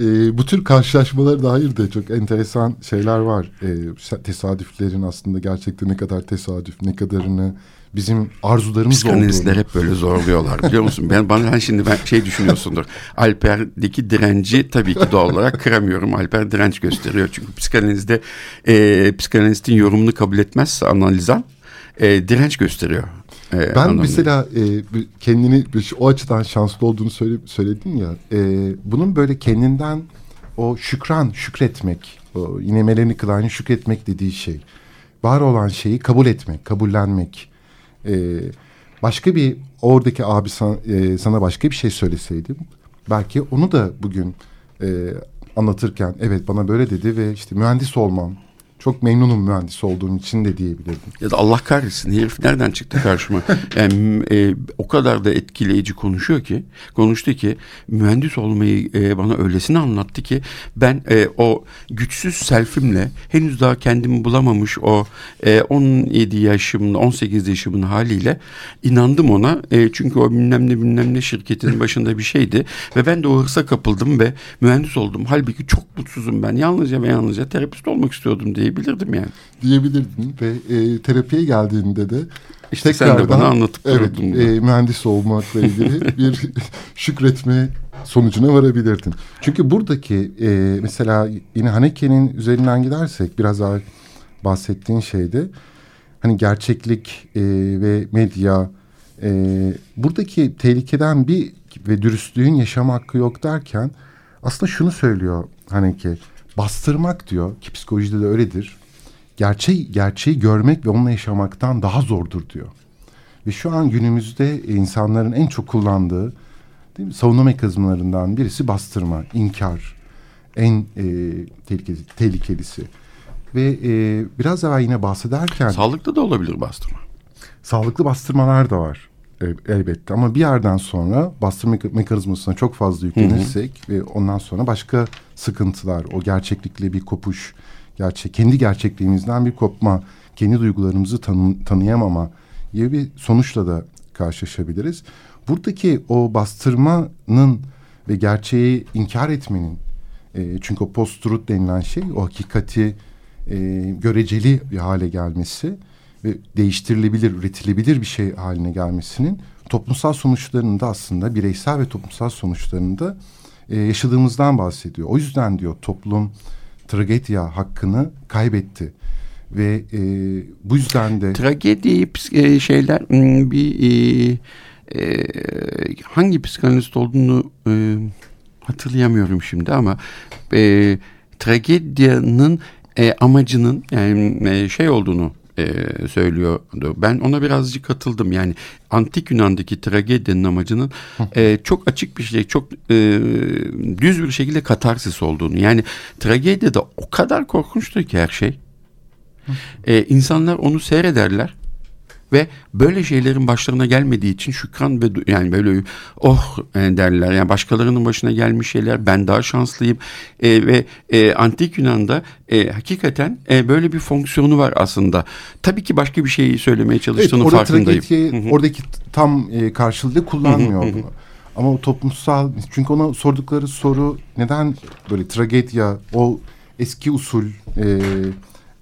E, bu tür karşılaşmalara dair de çok enteresan şeyler var. E, tesadüflerin aslında gerçekten ne kadar tesadüf, ne kadarını bizim arzularımız Psikanalistler hep böyle zorluyorlar biliyor musun? Ben bana ben şimdi ben şey düşünüyorsundur. Alper'deki direnci tabii ki doğal olarak kıramıyorum. Alper direnç gösteriyor. Çünkü psikanalizde e, psikanalistin yorumunu kabul etmezse analizan e, direnç gösteriyor. e, Ben anlamında. mesela e, kendini o açıdan şanslı olduğunu söyle, söyledin ya. e, bunun böyle kendinden o şükran, şükretmek, o yine Melanie Klein'in şükretmek dediği şey. Var olan şeyi kabul etmek, kabullenmek. E, başka bir oradaki abi sana, e, sana başka bir şey söyleseydim belki onu da bugün e, anlatırken evet bana böyle dedi ve işte mühendis olmam. Çok memnunum mühendis olduğum için de diyebilirdim. Ya da Allah kahretsin herif nereden çıktı karşıma? Yani e, o kadar da etkileyici konuşuyor ki, konuştu ki mühendis olmayı e, bana öylesine anlattı ki ben e, o güçsüz selfimle henüz daha kendimi bulamamış o e, 17 yaşımın 18 yaşımın haliyle inandım ona. E, çünkü o bilmem ne bilmem ne şirketinin başında bir şeydi ve ben de o hırsa kapıldım ve mühendis oldum. Halbuki çok mutsuzum ben. Yalnızca ve yalnızca terapist olmak istiyordum diyebilirdim yani. diyebilirdin ve e, terapiye geldiğinde de İşte sen de bana anlatıp evet, e, mühendis olmakla ilgili bir şükretme sonucuna varabilirdin. Çünkü buradaki e, mesela yine Haneke'nin üzerinden gidersek biraz daha bahsettiğin şeyde hani gerçeklik e, ve medya e, buradaki tehlikeden bir ve dürüstlüğün yaşam hakkı yok derken aslında şunu söylüyor Haneke bastırmak diyor ki psikolojide de öyledir gerçeği, gerçeği görmek ve onunla yaşamaktan daha zordur diyor. Ve şu an günümüzde insanların en çok kullandığı değil mi, savunma mekanizmalarından birisi bastırma, inkar. En e, tehlikeli, tehlikelisi. Ve e, biraz evvel yine bahsederken Sağlıklı da olabilir bastırma. sağlıklı bastırmalar da var e, elbette. Ama bir yerden sonra bastırma meka- mekanizmasına çok fazla yüklenirsek ve ondan sonra başka sıkıntılar, o gerçeklikle bir kopuş, gerçek kendi gerçekliğimizden bir kopma, kendi duygularımızı tanı- tanıyamama gibi bir sonuçla da karşılaşabiliriz. Buradaki o bastırmanın ve gerçeği inkar etmenin e, çünkü o post-truth denilen şey o hakikati e, göreceli bir hale gelmesi ve değiştirilebilir, üretilebilir bir şey haline gelmesinin toplumsal sonuçlarını da aslında bireysel ve toplumsal sonuçlarını da e, yaşadığımızdan bahsediyor. O yüzden diyor toplum tragedya hakkını kaybetti ve e, bu yüzden de Tragedi ps- e, şeyler m, bir e, e, hangi psikanalist olduğunu e, hatırlayamıyorum şimdi ama e, tragedyanın e, amacının yani e, şey olduğunu e, söylüyordu. Ben ona birazcık katıldım. Yani antik Yunan'daki tragedyanın amacının e, çok açık bir şey, çok e, düz bir şekilde katarsis olduğunu. Yani tragedyada o kadar korkunçtur ki her şey. E, insanlar onu seyrederler ve böyle şeylerin başlarına gelmediği için şükran ve yani böyle oh e, derler. Yani başkalarının başına gelmiş şeyler ben daha şanslıyım E, ve e, antik Yunan'da e, hakikaten e, böyle bir fonksiyonu var aslında. Tabii ki başka bir şeyi söylemeye çalıştığının orada farkındayım. tragediyi, oradaki t- tam e, karşılığı kullanmıyor bunu. Ama o toplumsal çünkü ona sordukları soru neden böyle tragedya o eski usul e,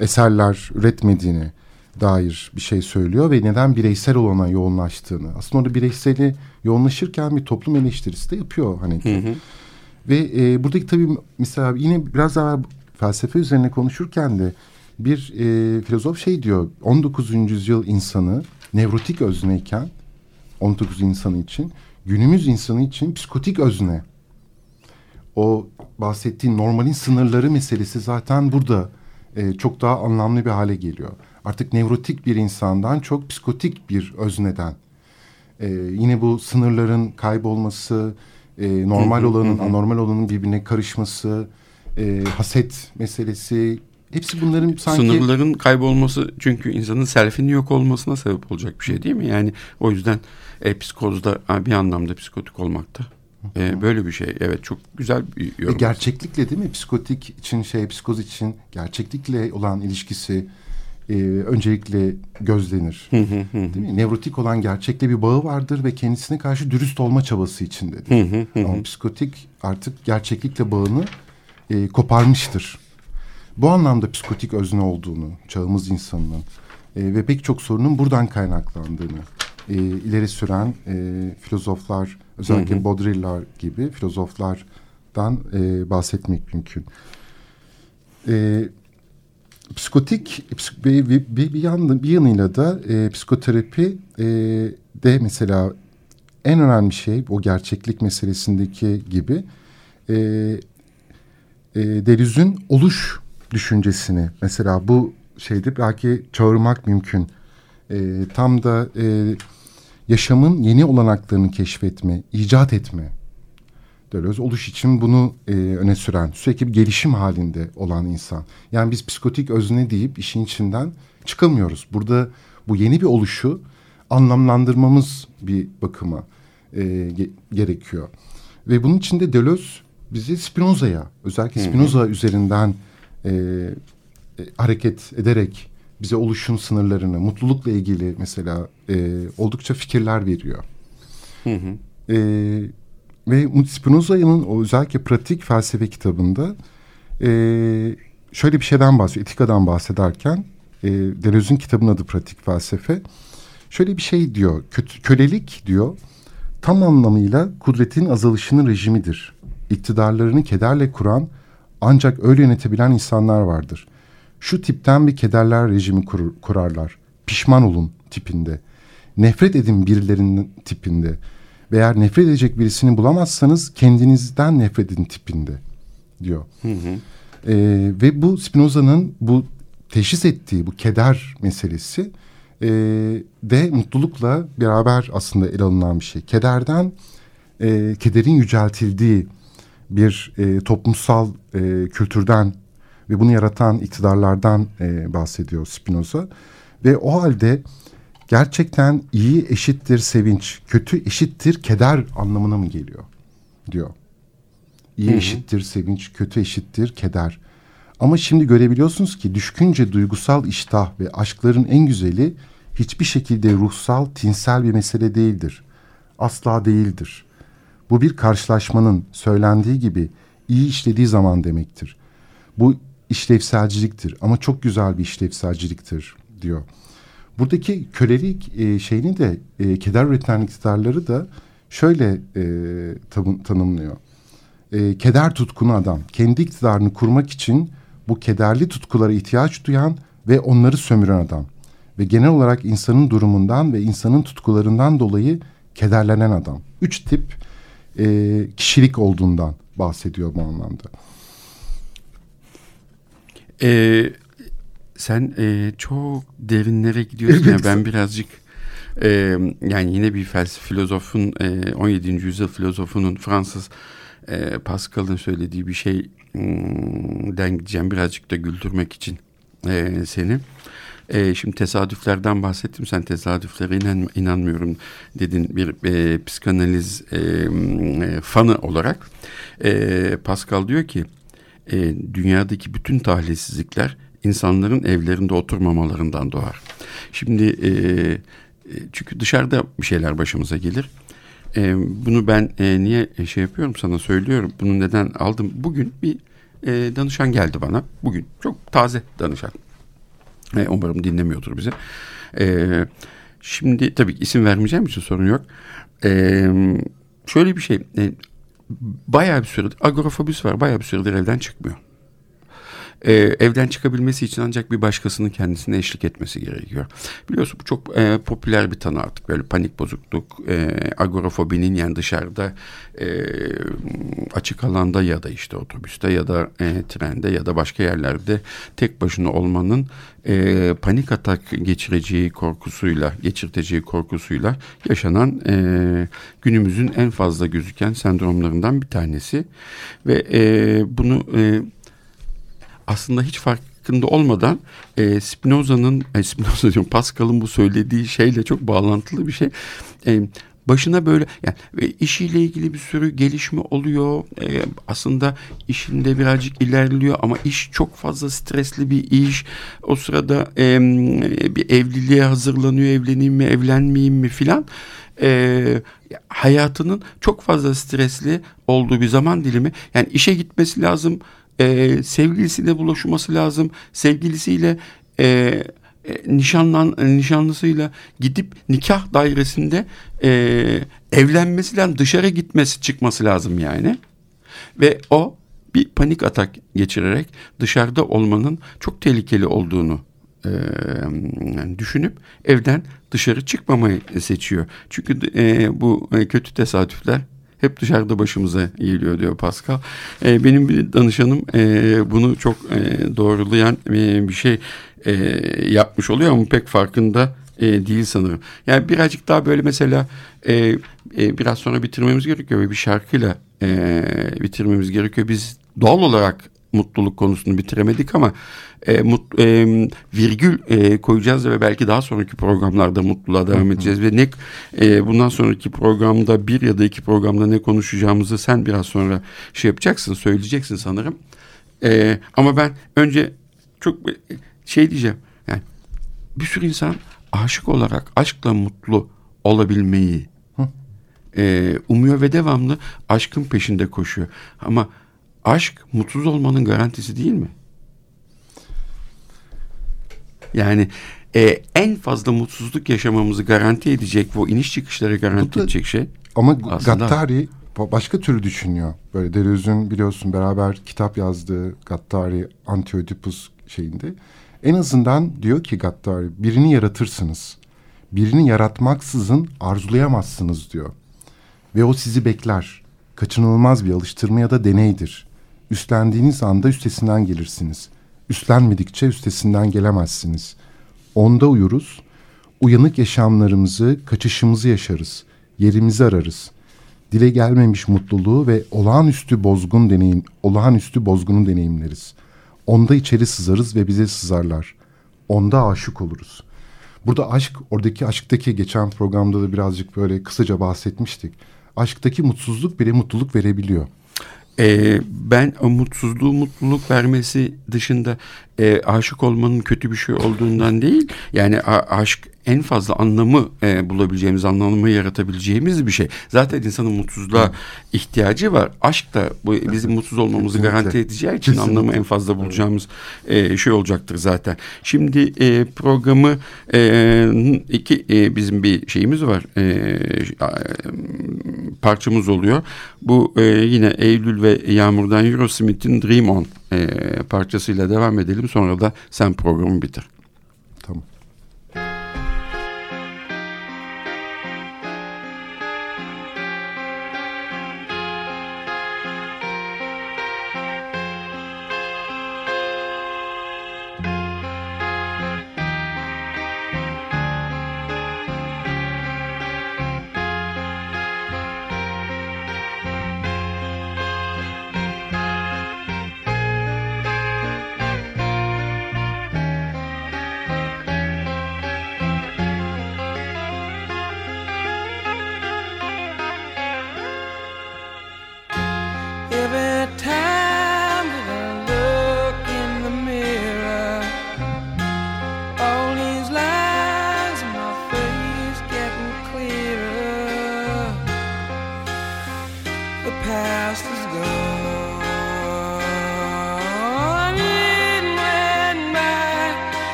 eserler üretmediğini dair bir şey söylüyor ve neden bireysel olana yoğunlaştığını. Aslında orada bireyseli yoğunlaşırken bir toplum eleştirisi de yapıyor hani. Ve e, buradaki tabii mesela yine biraz daha felsefe üzerine konuşurken de bir e, filozof şey diyor 19. yüzyıl insanı nevrotik özneyken 19 insanı için günümüz insanı için psikotik özne. O bahsettiğin normalin sınırları meselesi zaten burada e, çok daha anlamlı bir hale geliyor. Artık nevrotik bir insandan çok psikotik bir özneden. E, yine bu sınırların kaybolması, e, normal olanın anormal olanın birbirine karışması, e, haset meselesi hepsi bunların sanki... Sınırların kaybolması çünkü insanın selfinin yok olmasına sebep olacak bir şey değil mi? Yani o yüzden e, psikozda bir anlamda psikotik olmakta. E, böyle bir şey. Evet çok güzel bir E, yorum. gerçeklikle değil mi? Psikotik için şey, psikoz için gerçeklikle olan ilişkisi e, öncelikle gözlenir. değil mi? Nevrotik olan gerçekle bir bağı vardır ve kendisine karşı dürüst olma çabası içindedir. Ama psikotik artık gerçeklikle bağını e, koparmıştır. Bu anlamda psikotik özne olduğunu çağımız insanının e, ve pek çok sorunun buradan kaynaklandığını e, ileri süren e, filozoflar özellikle Baudrillard gibi filozoflardan e, bahsetmek mümkün. E, psikotik psik- bir, bir, bir, bir, yanıyla da e, psikoterapi e, de mesela en önemli şey o gerçeklik meselesindeki gibi e, e, Deleuze'ün oluş düşüncesini mesela bu şeyde belki çağırmak mümkün. E, tam da e, yaşamın yeni olanaklarını keşfetme, icat etme. Deleuze oluş için bunu e, öne süren, sürekli bir gelişim halinde olan insan. Yani biz psikotik özne deyip işin içinden çıkamıyoruz. Burada bu yeni bir oluşu anlamlandırmamız bir bakıma e, ge- gerekiyor. Ve bunun için de Deleuze bizi Spinoza'ya, özellikle Spinoza üzerinden e, e, hareket ederek bize oluşun sınırlarını, mutlulukla ilgili mesela e, oldukça fikirler veriyor. Hı hı. E, ve Spinoza'nın özellikle pratik felsefe kitabında e, şöyle bir şeyden bahsediyor. Etikadan bahsederken e, Deleuze'ün kitabının adı Pratik Felsefe. Şöyle bir şey diyor. Kötü, kölelik diyor tam anlamıyla kudretin azalışının rejimidir. İktidarlarını kederle kuran ancak öyle yönetebilen insanlar vardır. Şu tipten bir kederler rejimi kurur, kurarlar. Pişman olun tipinde. Nefret edin birilerinin tipinde. Ve eğer nefret edecek birisini bulamazsanız kendinizden nefret edin tipinde diyor. Hı hı. Ee, ve bu Spinoza'nın bu teşhis ettiği bu keder meselesi e, de mutlulukla beraber aslında ele alınan bir şey. Kederden, e, kederin yüceltildiği bir e, toplumsal e, kültürden ve bunu yaratan iktidarlardan e, bahsediyor Spinoza. Ve o halde gerçekten iyi eşittir sevinç, kötü eşittir keder anlamına mı geliyor diyor. İyi Hı hı. eşittir sevinç, kötü eşittir keder. Ama şimdi görebiliyorsunuz ki düşkünce duygusal iştah ve aşkların en güzeli hiçbir şekilde ruhsal, tinsel bir mesele değildir. Asla değildir. Bu bir karşılaşmanın söylendiği gibi iyi işlediği zaman demektir. Bu işlevselciliktir ama çok güzel bir işlevselciliktir diyor. Buradaki kölelik e, şeyini de e, keder üreten iktidarları da şöyle e, tam- tanımlıyor. E, keder tutkunu adam kendi iktidarını kurmak için bu kederli tutkulara ihtiyaç duyan ve onları sömüren adam. Ve genel olarak insanın durumundan ve insanın tutkularından dolayı kederlenen adam. Üç tip e, kişilik olduğundan bahsediyor bu anlamda. Ee, sen e, çok derinlere gidiyorsun ya Evet. ben birazcık e, yani yine bir felsefe filozofun e, 17. yüzyıl filozofunun Fransız e, Pascal'ın söylediği bir şeyden gideceğim birazcık da güldürmek için e, seni. E, şimdi tesadüflerden bahsettim. Sen tesadüflere inan, inanmıyorum dedin bir e, psikanaliz e, e, fanı olarak. E, Pascal diyor ki e, dünyadaki bütün talihsizlikler insanların evlerinde oturmamalarından doğar. Şimdi e, e, çünkü dışarıda bir şeyler başımıza gelir. E, bunu ben e, niye şey yapıyorum sana söylüyorum. Bunu neden aldım? Bugün bir e, danışan geldi bana. Bugün çok taze danışan. E, umarım dinlemiyordur bizi. E, şimdi tabii isim vermeyeceğim için sorun yok. E, şöyle bir şey. E, bayağı bir süredir agorafobisi var. Bayağı bir süredir evden çıkmıyor. Ee, evden çıkabilmesi için ancak bir başkasının kendisine eşlik etmesi gerekiyor. Biliyorsun bu çok e, popüler bir tanı artık. Böyle panik bozukluk, e, agorafobinin yani dışarıda e, açık alanda ya da işte otobüste ya da e, trende ya da başka yerlerde tek başına olmanın e, panik atak geçireceği korkusuyla, geçirteceği korkusuyla yaşanan e, günümüzün en fazla gözüken sendromlarından bir tanesi ve e, bunu e, aslında hiç farkında olmadan e, Spinoza'nın, e, Spinoza diyorum Pascal'ın bu söylediği şeyle çok bağlantılı bir şey. E, başına böyle yani işiyle ilgili bir sürü gelişme oluyor. E, aslında işinde birazcık ilerliyor ama iş çok fazla stresli bir iş. O sırada e, bir evliliğe hazırlanıyor. Evleneyim mi, evlenmeyeyim mi filan. E, hayatının çok fazla stresli olduğu bir zaman dilimi. Yani işe gitmesi lazım e, sevgilisiyle buluşması lazım. Sevgilisiyle e, e, nişanlan nişanlısıyla gidip nikah dairesinde e, evlenmesi lazım. Dışarı gitmesi çıkması lazım yani. Ve o bir panik atak geçirerek dışarıda olmanın çok tehlikeli olduğunu e, düşünüp evden dışarı çıkmamayı seçiyor. Çünkü e, bu e, kötü tesadüfler hep dışarıda başımıza geliyor diyor Pascal. E, benim bir danışanım e, bunu çok e, doğrulayan e, bir şey e, yapmış oluyor ama pek farkında e, değil sanırım. Yani birazcık daha böyle mesela e, e, biraz sonra bitirmemiz gerekiyor ve bir şarkıyla e, bitirmemiz gerekiyor. Biz doğal olarak mutluluk konusunu bitiremedik ama e, mut, e, virgül e, koyacağız ve belki daha sonraki programlarda mutluluğa devam edeceğiz ve ne e, bundan sonraki programda bir ya da iki programda ne konuşacağımızı sen biraz sonra şey yapacaksın söyleyeceksin sanırım. E, ama ben önce çok şey diyeceğim yani bir sürü insan aşık olarak aşkla mutlu olabilmeyi e, umuyor ve devamlı aşkın peşinde koşuyor. Ama aşk mutsuz olmanın garantisi değil mi? Yani e, en fazla mutsuzluk yaşamamızı garanti edecek bu iniş çıkışları garanti da, edecek şey. Ama aslında... Gattari başka türlü düşünüyor. Böyle Deleuze'ün biliyorsun beraber kitap yazdığı Gattari Anti-Oedipus şeyinde. En azından diyor ki Gattari birini yaratırsınız. Birini yaratmaksızın arzulayamazsınız diyor. Ve o sizi bekler. Kaçınılmaz bir alıştırma ya da deneydir. Üstlendiğiniz anda üstesinden gelirsiniz. Üstlenmedikçe üstesinden gelemezsiniz. Onda uyuruz. Uyanık yaşamlarımızı, kaçışımızı yaşarız. Yerimizi ararız. Dile gelmemiş mutluluğu ve olağanüstü bozgun deneyim, olağanüstü bozgunu deneyimleriz. Onda içeri sızarız ve bize sızarlar. Onda aşık oluruz. Burada aşk, oradaki aşktaki geçen programda da birazcık böyle kısaca bahsetmiştik. Aşktaki mutsuzluk bile mutluluk verebiliyor. Ee, ben mutsuzluğu mutluluk vermesi dışında e, aşık olmanın kötü bir şey olduğundan değil. Yani a, aşk en fazla anlamı e, bulabileceğimiz, anlamı yaratabileceğimiz bir şey. Zaten insanın mutsuzluğa Hı. ihtiyacı var. Aşk da bu bizim mutsuz olmamızı Kesinlikle. garanti edeceği için Kesinlikle. anlamı en fazla bulacağımız e, şey olacaktır zaten. Şimdi e, programı e, iki e, bizim bir şeyimiz var. E, parçamız oluyor. Bu e, yine Eylül ve Yağmur'dan Eurosmith'in Dream On e, parçasıyla devam edelim. Sonra da sen programı bitir.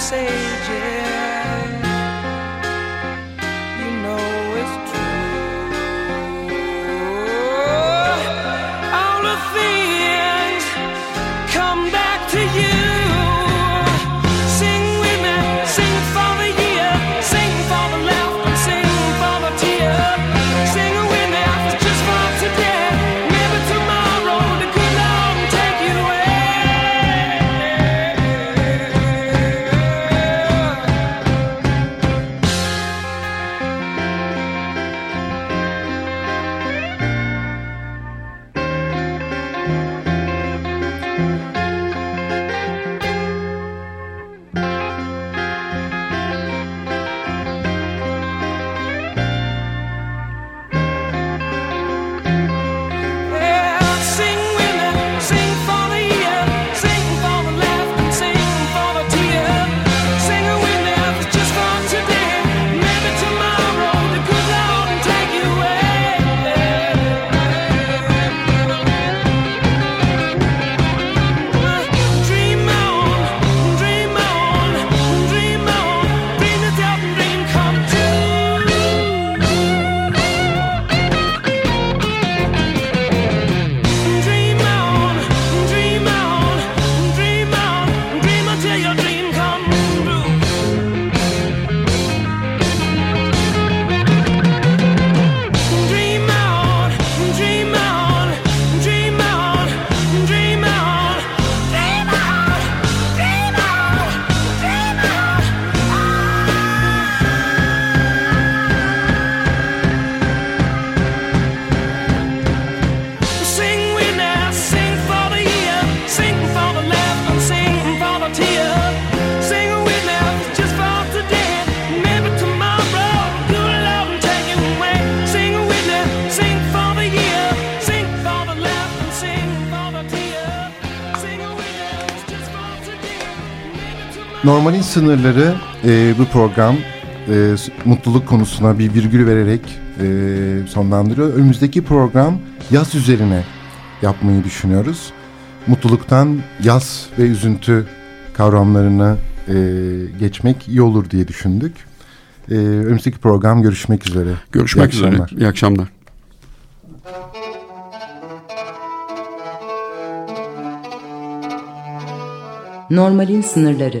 sages. Normalin sınırları e, bu program e, mutluluk konusuna bir virgül vererek e, sonlandırıyor. Önümüzdeki program yaz üzerine yapmayı düşünüyoruz. Mutluluktan yaz ve üzüntü kavramlarına e, geçmek iyi olur diye düşündük. E, önümüzdeki program görüşmek üzere. Görüşmek İyi üzere. akşamlar. İyi akşamlar. Normalin sınırları.